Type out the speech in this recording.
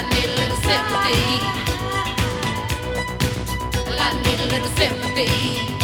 I need a little sympathy. I need a little sympathy.